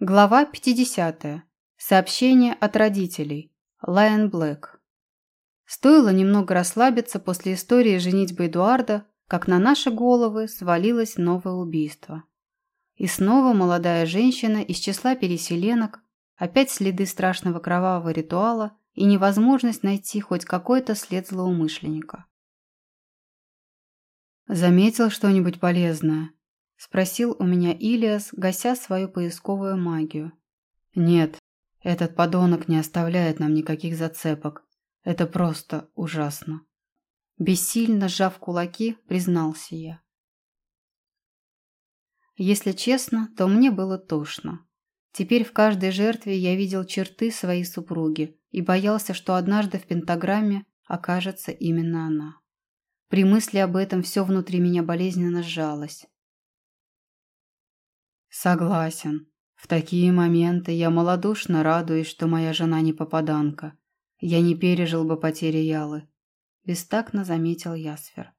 Глава 50. Сообщение от родителей. Лайон Блэк. Стоило немного расслабиться после истории женитьбы Эдуарда, как на наши головы свалилось новое убийство. И снова молодая женщина из числа переселенок, опять следы страшного кровавого ритуала и невозможность найти хоть какой-то след злоумышленника. «Заметил что-нибудь полезное?» Спросил у меня Илиас, гася свою поисковую магию. Нет, этот подонок не оставляет нам никаких зацепок. Это просто ужасно. Бессильно сжав кулаки, признался я. Если честно, то мне было тошно. Теперь в каждой жертве я видел черты своей супруги и боялся, что однажды в пентаграмме окажется именно она. При мысли об этом все внутри меня болезненно сжалось. Согласен. В такие моменты я малодушно радуюсь, что моя жена не попаданка. Я не пережил бы потери Ялы. Бестактно заметил Ясфер.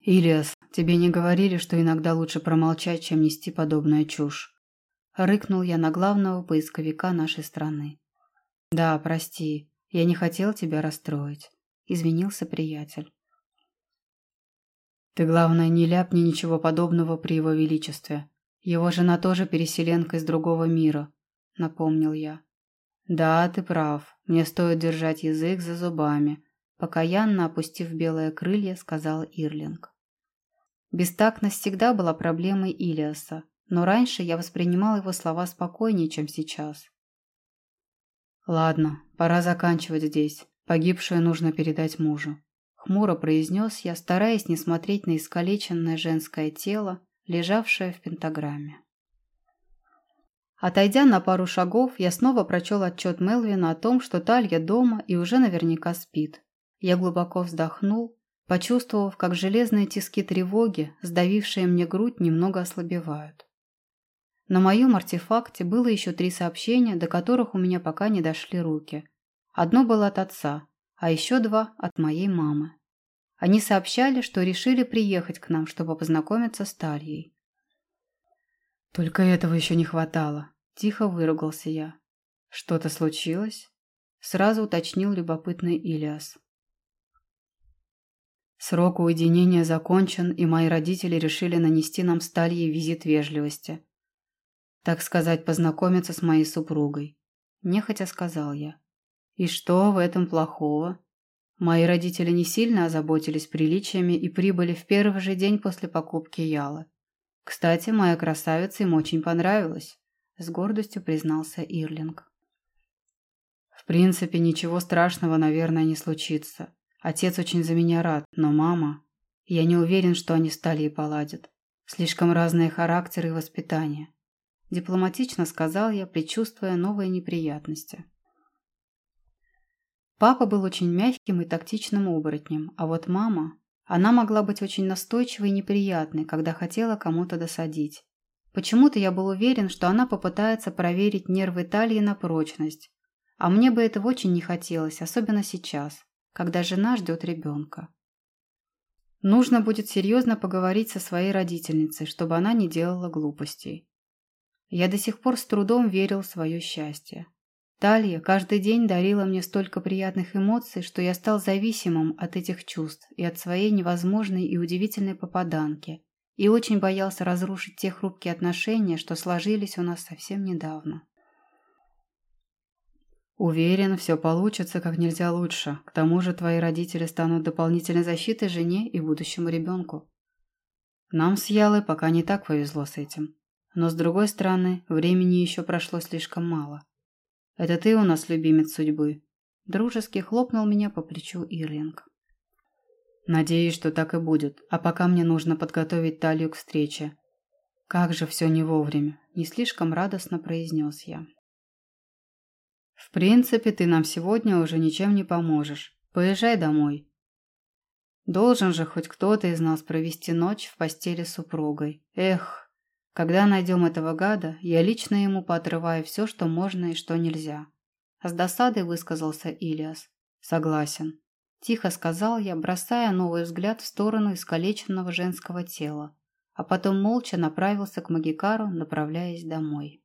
«Илиас, тебе не говорили, что иногда лучше промолчать, чем нести подобная чушь?» Рыкнул я на главного поисковика нашей страны. «Да, прости, я не хотел тебя расстроить», — извинился приятель. Ты, главное, не ляпни ничего подобного при его величестве. Его жена тоже переселенка из другого мира, напомнил я. Да, ты прав. Мне стоит держать язык за зубами, покаянно опустив белые крылья, сказал Ирлинг. Бестактность всегда была проблемой Илиаса, но раньше я воспринимал его слова спокойнее, чем сейчас. Ладно, пора заканчивать здесь. Погибшую нужно передать мужу. Хмуро произнес я, стараясь не смотреть на искалеченное женское тело, лежавшее в пентаграмме. Отойдя на пару шагов, я снова прочел отчет Мелвина о том, что Талья дома и уже наверняка спит. Я глубоко вздохнул, почувствовав, как железные тиски тревоги, сдавившие мне грудь, немного ослабевают. На моем артефакте было еще три сообщения, до которых у меня пока не дошли руки. Одно было от отца, а еще два от моей мамы. Они сообщали, что решили приехать к нам, чтобы познакомиться с Тальей. «Только этого еще не хватало», – тихо выругался я. «Что-то случилось?» – сразу уточнил любопытный Илиас. Срок уединения закончен, и мои родители решили нанести нам с Тальей визит вежливости. Так сказать, познакомиться с моей супругой. Нехотя сказал я. И что в этом плохого? Мои родители не сильно озаботились приличиями и прибыли в первый же день после покупки Ялы. Кстати, моя красавица им очень понравилась, с гордостью признался Ирлинг. В принципе, ничего страшного, наверное, не случится. Отец очень за меня рад, но мама... Я не уверен, что они стали и поладят. Слишком разные характеры и воспитание. Дипломатично сказал я, предчувствуя новые неприятности. Папа был очень мягким и тактичным оборотнем, а вот мама... Она могла быть очень настойчивой и неприятной, когда хотела кому-то досадить. Почему-то я был уверен, что она попытается проверить нервы талии на прочность. А мне бы этого очень не хотелось, особенно сейчас, когда жена ждет ребенка. Нужно будет серьезно поговорить со своей родительницей, чтобы она не делала глупостей. Я до сих пор с трудом верил в свое счастье. Талья каждый день дарила мне столько приятных эмоций, что я стал зависимым от этих чувств и от своей невозможной и удивительной попаданки, и очень боялся разрушить те хрупкие отношения, что сложились у нас совсем недавно. Уверен, все получится как нельзя лучше. К тому же твои родители станут дополнительной защитой жене и будущему ребенку. Нам с Ялой пока не так повезло с этим. Но с другой стороны, времени еще прошло слишком мало. «Это ты у нас любимец судьбы?» Дружески хлопнул меня по плечу Ирлинг. «Надеюсь, что так и будет, а пока мне нужно подготовить талию к встрече». «Как же все не вовремя!» – не слишком радостно произнес я. «В принципе, ты нам сегодня уже ничем не поможешь. Поезжай домой». Должен же хоть кто-то из нас провести ночь в постели с супругой. Эх, когда найдем этого гада, я лично ему поотрываю все, что можно и что нельзя. С досадой высказался Илиас. Согласен. Тихо сказал я, бросая новый взгляд в сторону искалеченного женского тела. а потом молча направился к Магикару, направляясь домой.